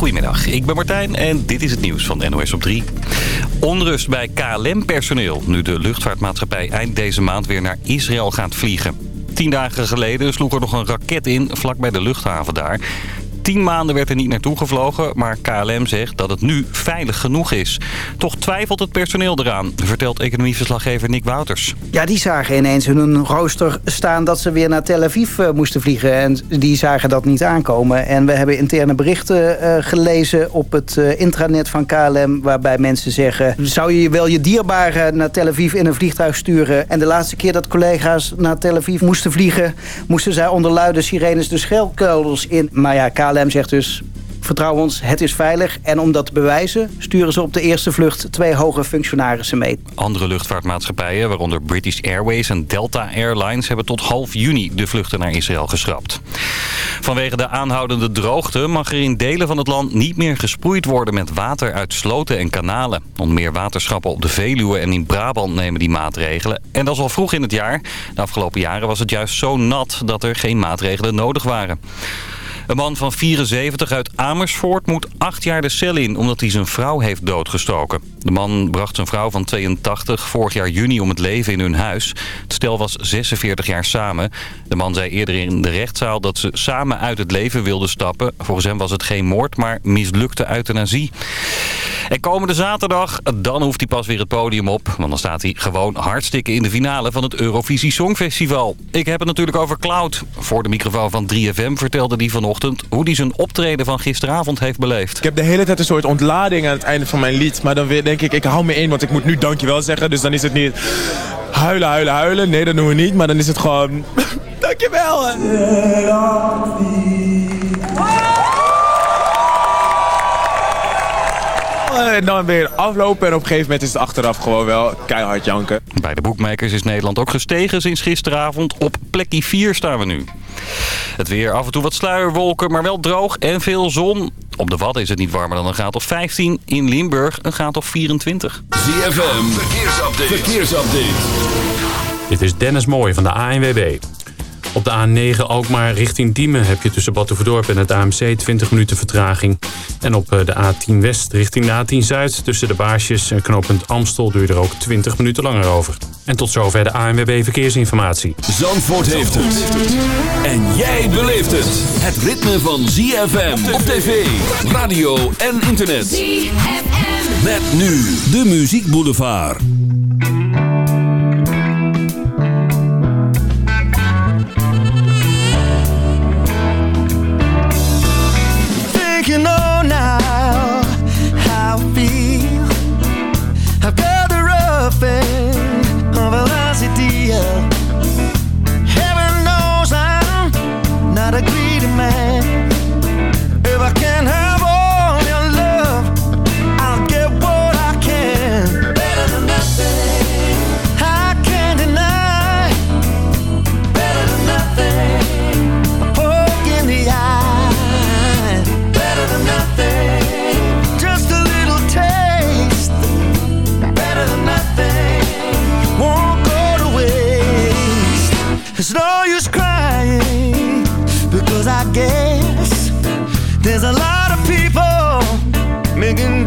Goedemiddag, ik ben Martijn en dit is het nieuws van NOS op 3. Onrust bij KLM-personeel, nu de luchtvaartmaatschappij eind deze maand weer naar Israël gaat vliegen. Tien dagen geleden sloeg er nog een raket in vlakbij de luchthaven daar. Tien maanden werd er niet naartoe gevlogen, maar KLM zegt dat het nu veilig genoeg is. Toch twijfelt het personeel eraan, vertelt economieverslaggever Nick Wouters. Ja, die zagen ineens in hun rooster staan dat ze weer naar Tel Aviv uh, moesten vliegen. En die zagen dat niet aankomen. En we hebben interne berichten uh, gelezen op het uh, intranet van KLM... waarbij mensen zeggen, zou je wel je dierbaren naar Tel Aviv in een vliegtuig sturen? En de laatste keer dat collega's naar Tel Aviv moesten vliegen... moesten zij onder luide sirenes de schelkelders in. Maar ja, KLM KLM zegt dus, vertrouw ons, het is veilig. En om dat te bewijzen sturen ze op de eerste vlucht twee hoge functionarissen mee. Andere luchtvaartmaatschappijen, waaronder British Airways en Delta Airlines... hebben tot half juni de vluchten naar Israël geschrapt. Vanwege de aanhoudende droogte mag er in delen van het land niet meer gesproeid worden met water uit sloten en kanalen. Onder meer waterschappen op de Veluwe en in Brabant nemen die maatregelen. En dat is al vroeg in het jaar. De afgelopen jaren was het juist zo nat dat er geen maatregelen nodig waren. Een man van 74 uit Amersfoort moet acht jaar de cel in... omdat hij zijn vrouw heeft doodgestoken. De man bracht zijn vrouw van 82 vorig jaar juni om het leven in hun huis. Het stel was 46 jaar samen. De man zei eerder in de rechtszaal dat ze samen uit het leven wilden stappen. Volgens hem was het geen moord, maar mislukte euthanasie. En komende zaterdag, dan hoeft hij pas weer het podium op. Want dan staat hij gewoon hartstikke in de finale van het Eurovisie Songfestival. Ik heb het natuurlijk over Cloud. Voor de microfoon van 3FM vertelde hij vanochtend... hoe hij zijn optreden van gisteravond heeft beleefd. Ik heb de hele tijd een soort ontlading aan het einde van mijn lied. Maar dan denk ik, ik hou me in, want ik moet nu dankjewel zeggen. Dus dan is het niet huilen, huilen, huilen. Nee, dat doen we niet. Maar dan is het gewoon... dankjewel! En dan weer aflopen en op een gegeven moment is het achteraf gewoon wel keihard janken. Bij de boekmakers is Nederland ook gestegen sinds gisteravond. Op plekje 4 staan we nu. Het weer af en toe wat sluierwolken, maar wel droog en veel zon. Op de Wadden is het niet warmer dan een graad of 15. In Limburg een graad of 24. ZFM, verkeersupdate. verkeersupdate. Dit is Dennis Mooij van de ANWB. Op de A9 Alkmaar richting Diemen heb je tussen Batuverdorp en het AMC 20 minuten vertraging. En op de A10 West richting de A10 Zuid tussen de Baarsjes en knooppunt Amstel duurt er ook 20 minuten langer over. En tot zover de ANWB Verkeersinformatie. Zandvoort heeft het. En jij beleeft het. Het ritme van ZFM op tv, radio en internet. ZFM. Met nu de Muziek Boulevard. There's a lot of people making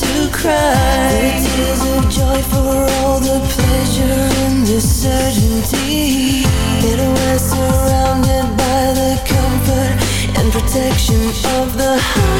to cry. The tears of joy for all the pleasure and the certainty that we're surrounded by the comfort and protection of the heart.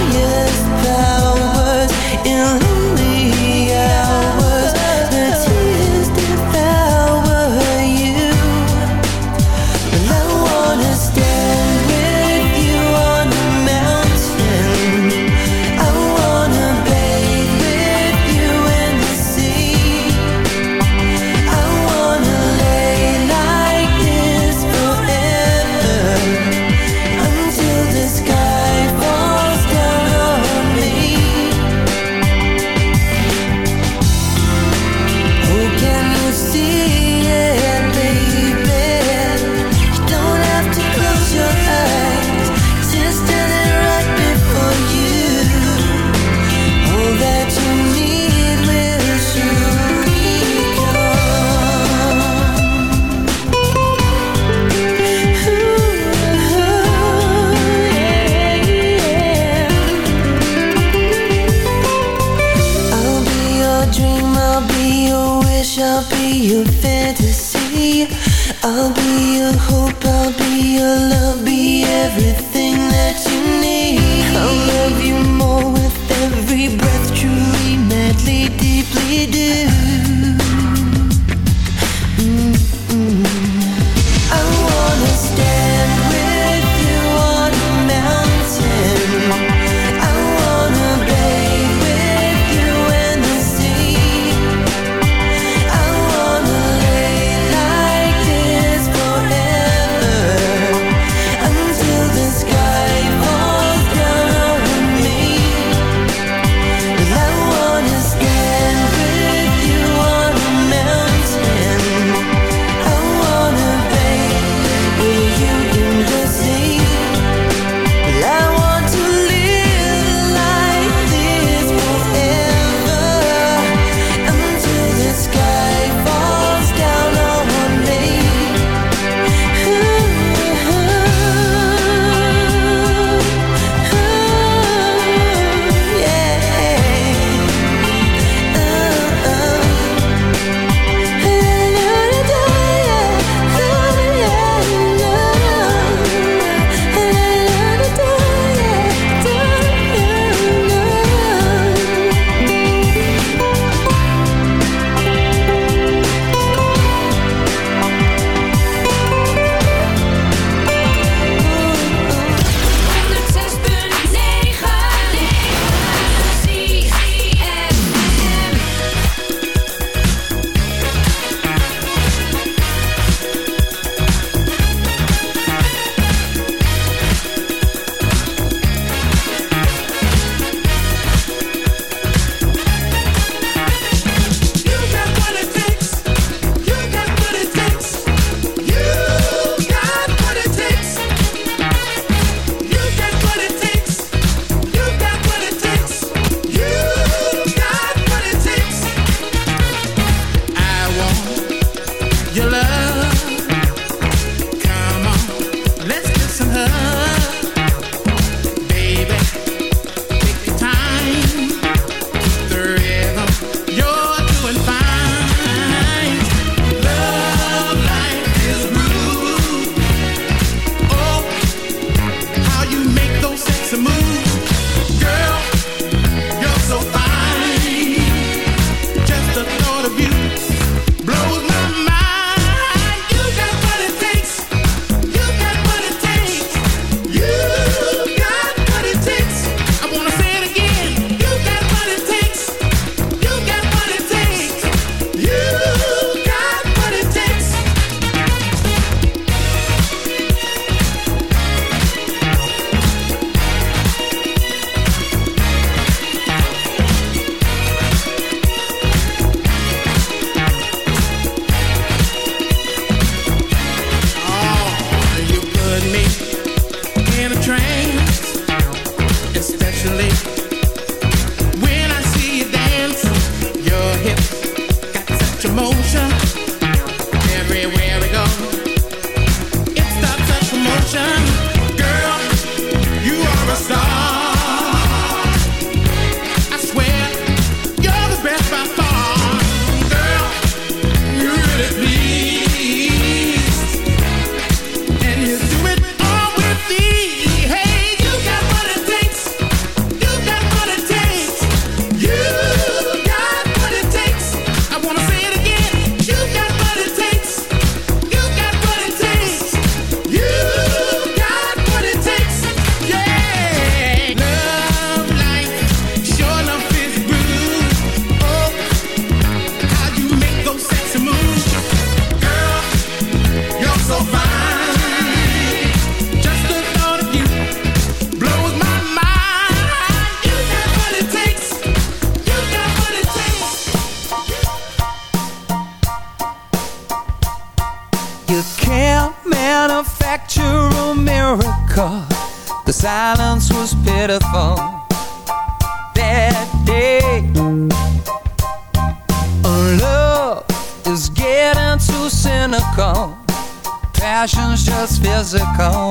silence was pitiful that day. Love is getting too cynical, passion's just physical.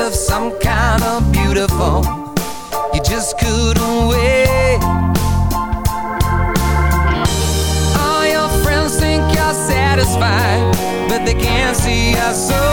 of some kind of beautiful you just couldn't wait. All your friends think you're satisfied, but they can't see us. so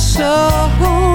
soul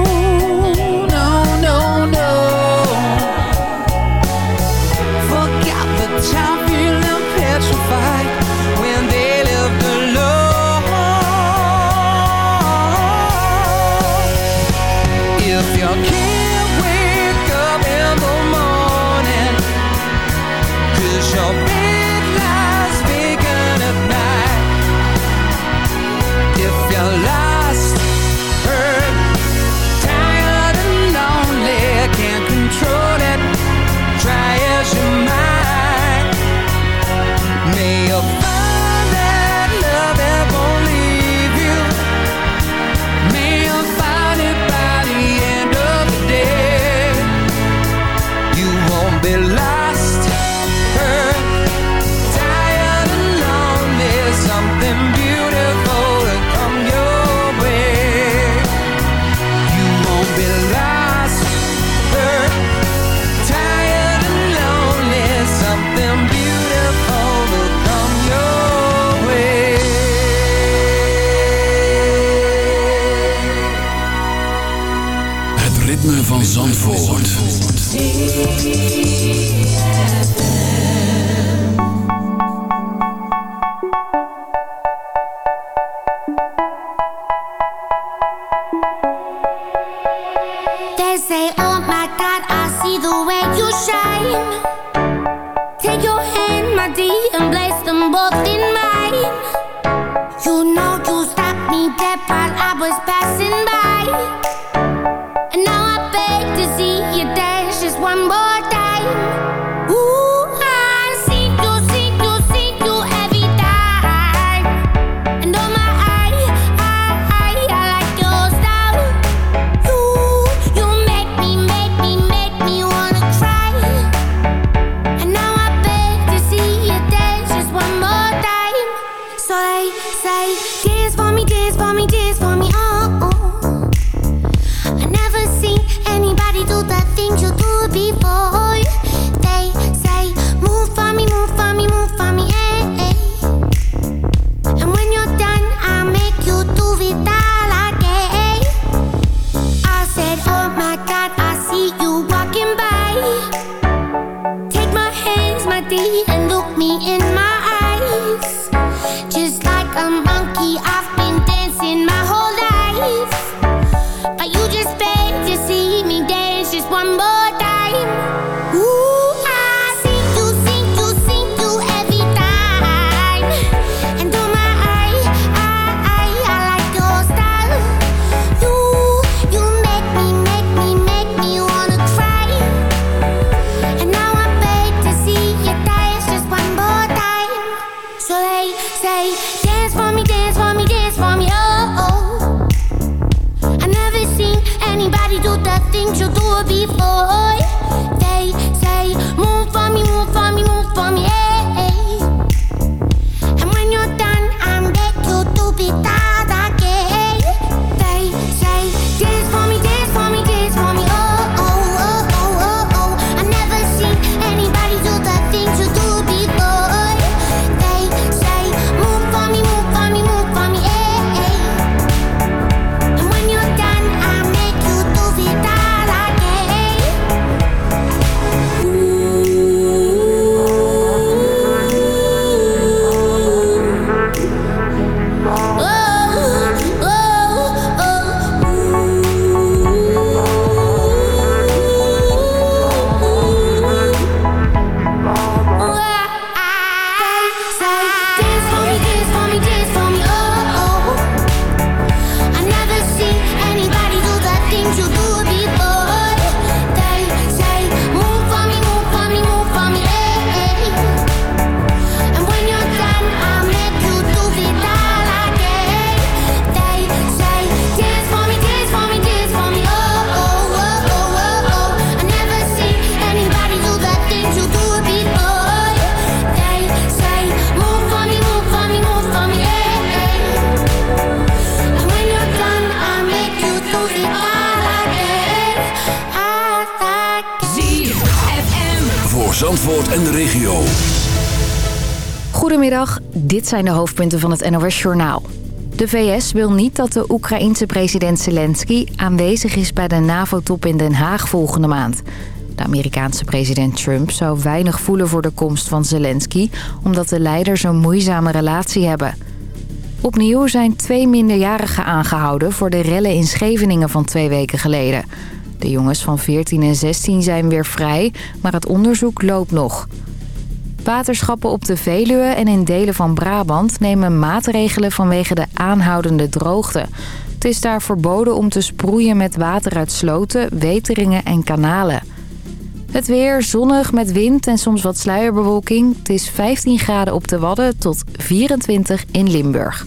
dit zijn de hoofdpunten van het NOS Journaal. De VS wil niet dat de Oekraïense president Zelensky aanwezig is bij de NAVO-top in Den Haag volgende maand. De Amerikaanse president Trump zou weinig voelen voor de komst van Zelensky... omdat de leiders een moeizame relatie hebben. Opnieuw zijn twee minderjarigen aangehouden voor de rellen in Scheveningen van twee weken geleden. De jongens van 14 en 16 zijn weer vrij, maar het onderzoek loopt nog. Waterschappen op de Veluwe en in delen van Brabant nemen maatregelen vanwege de aanhoudende droogte. Het is daar verboden om te sproeien met water uit sloten, weteringen en kanalen. Het weer zonnig met wind en soms wat sluierbewolking. Het is 15 graden op de Wadden tot 24 in Limburg.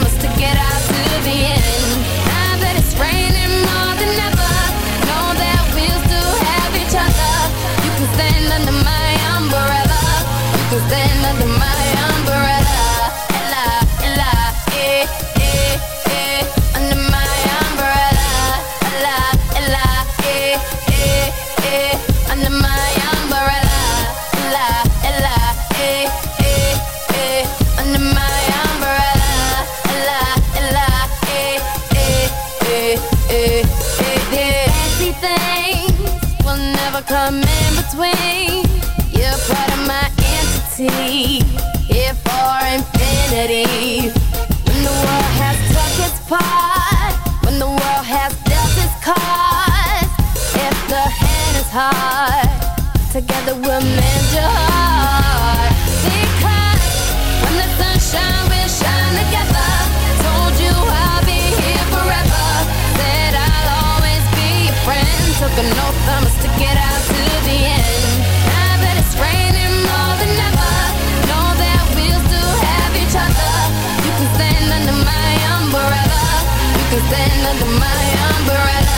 infinity. When the world has struck its part, when the world has dealt its cards, if the hand is hard, together we'll mend your heart. Because when the sunshine will shine together, told you I'll be here forever. Said I'll always be your friend. Took an oath, I'ma stick it out Cause they're under my umbrella.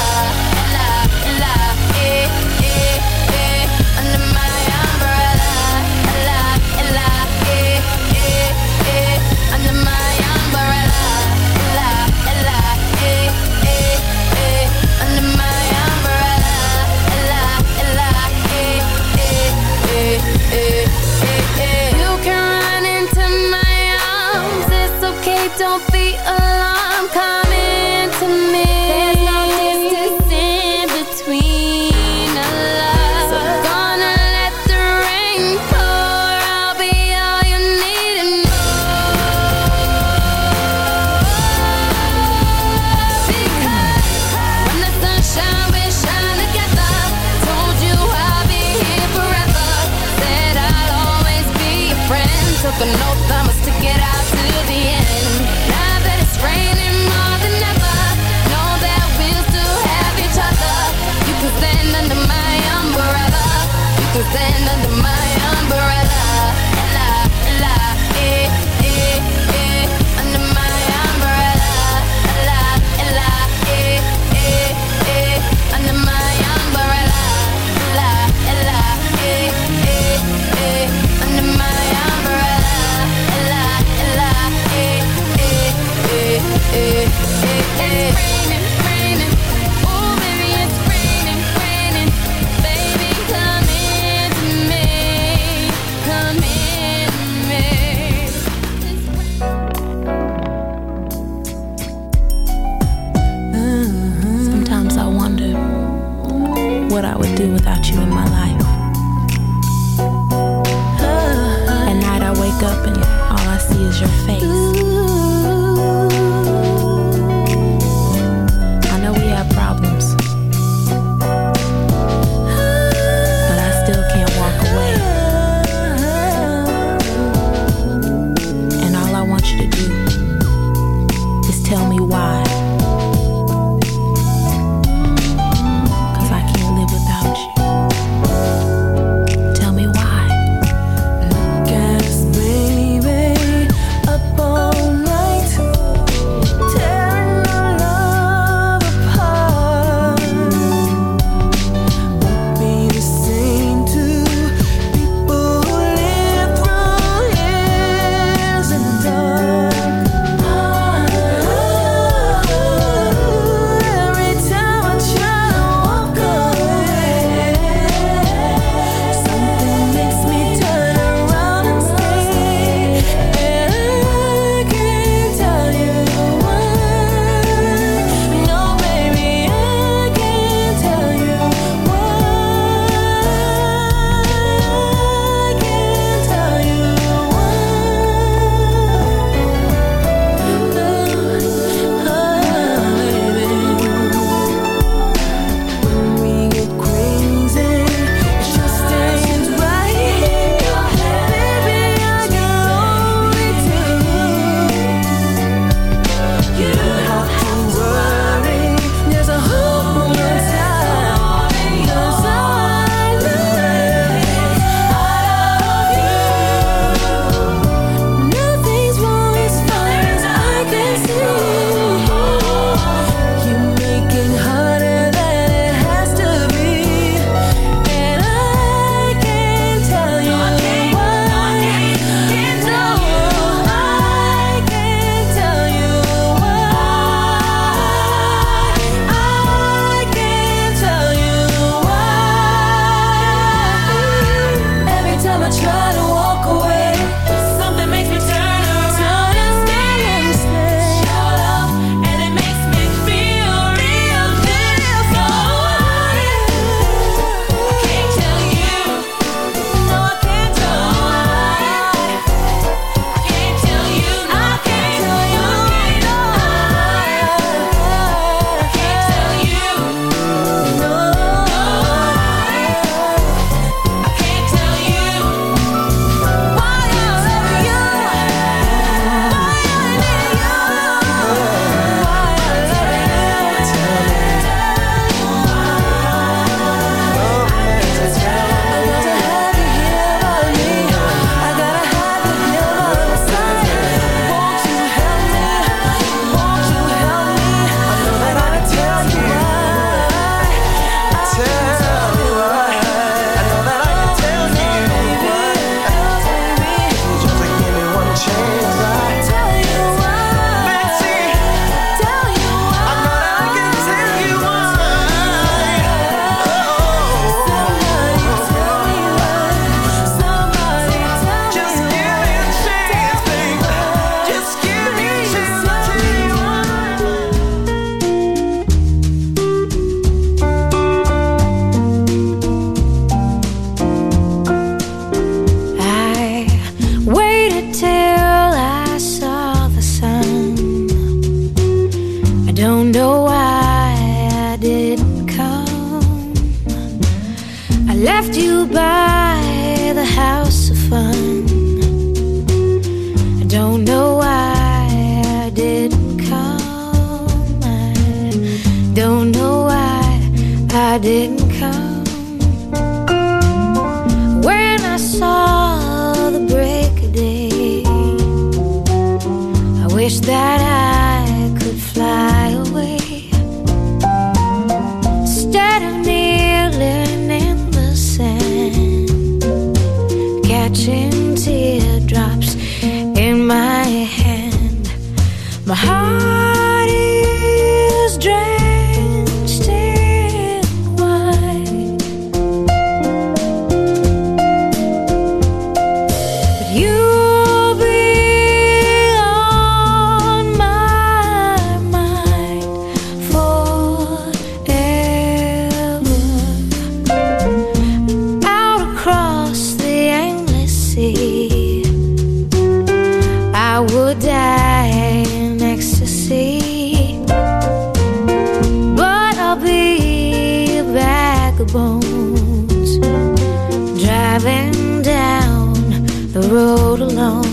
Alone.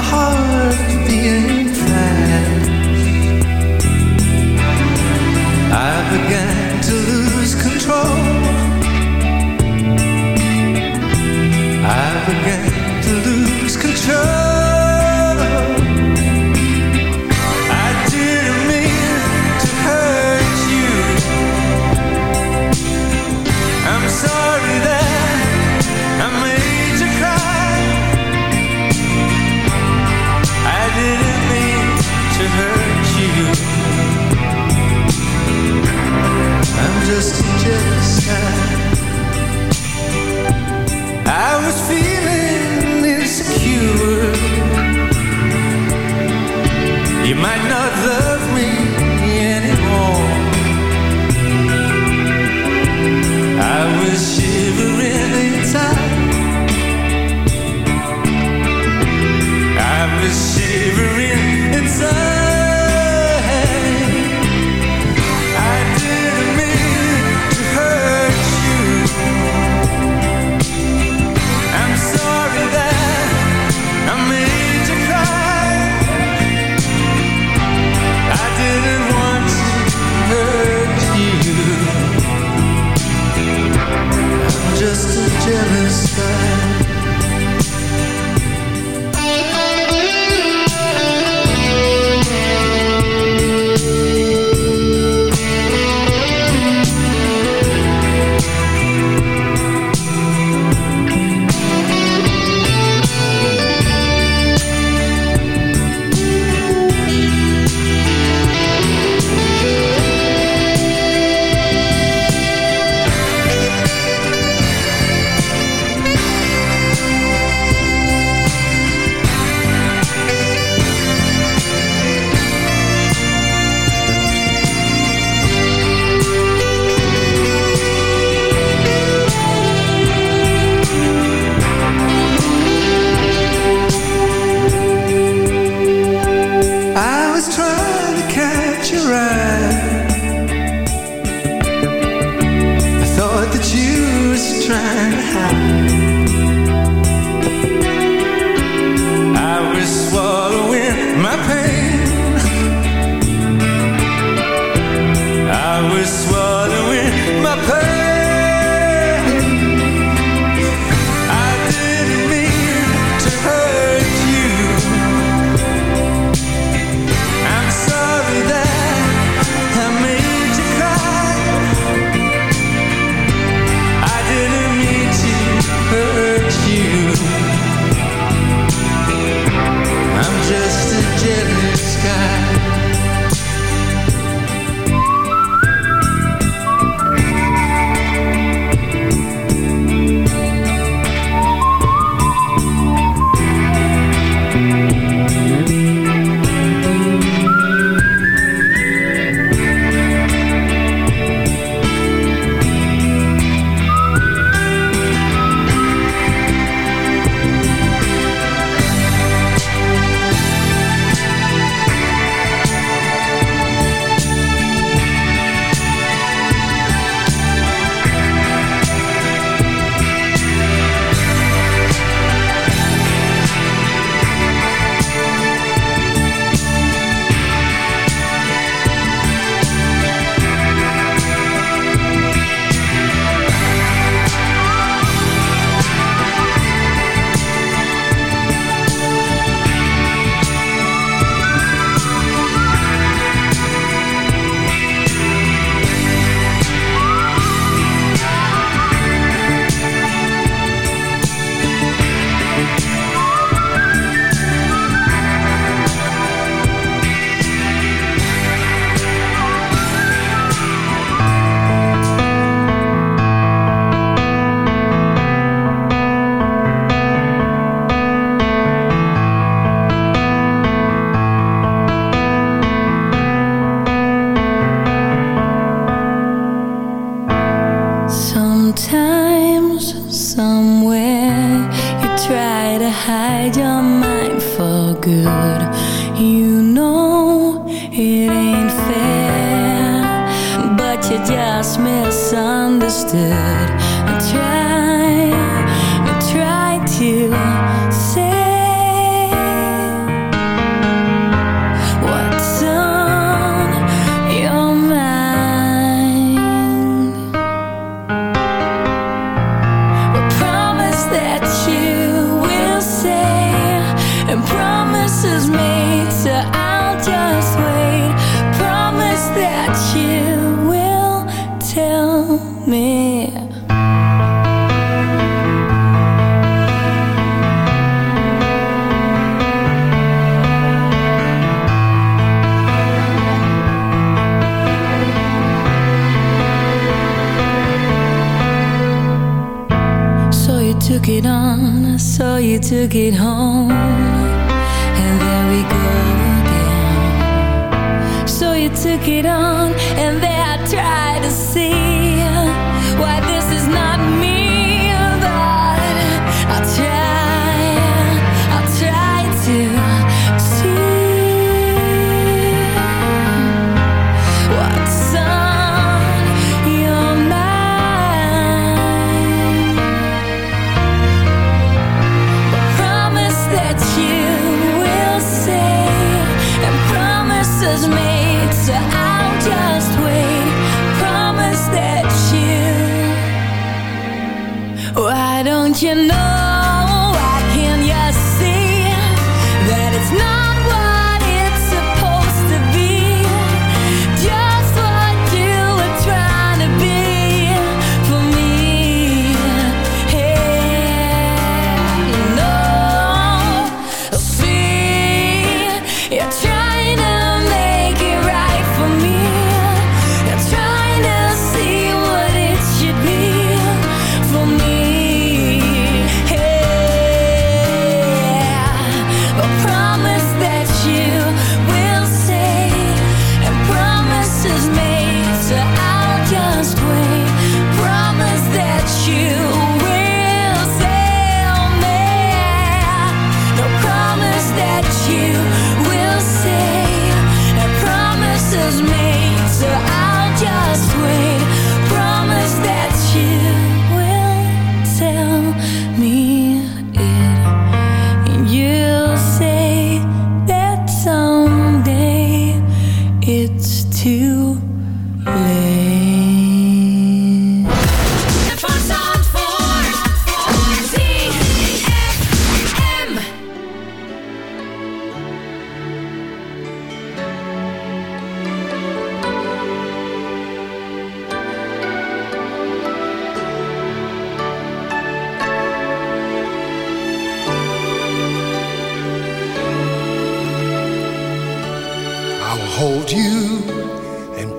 heart.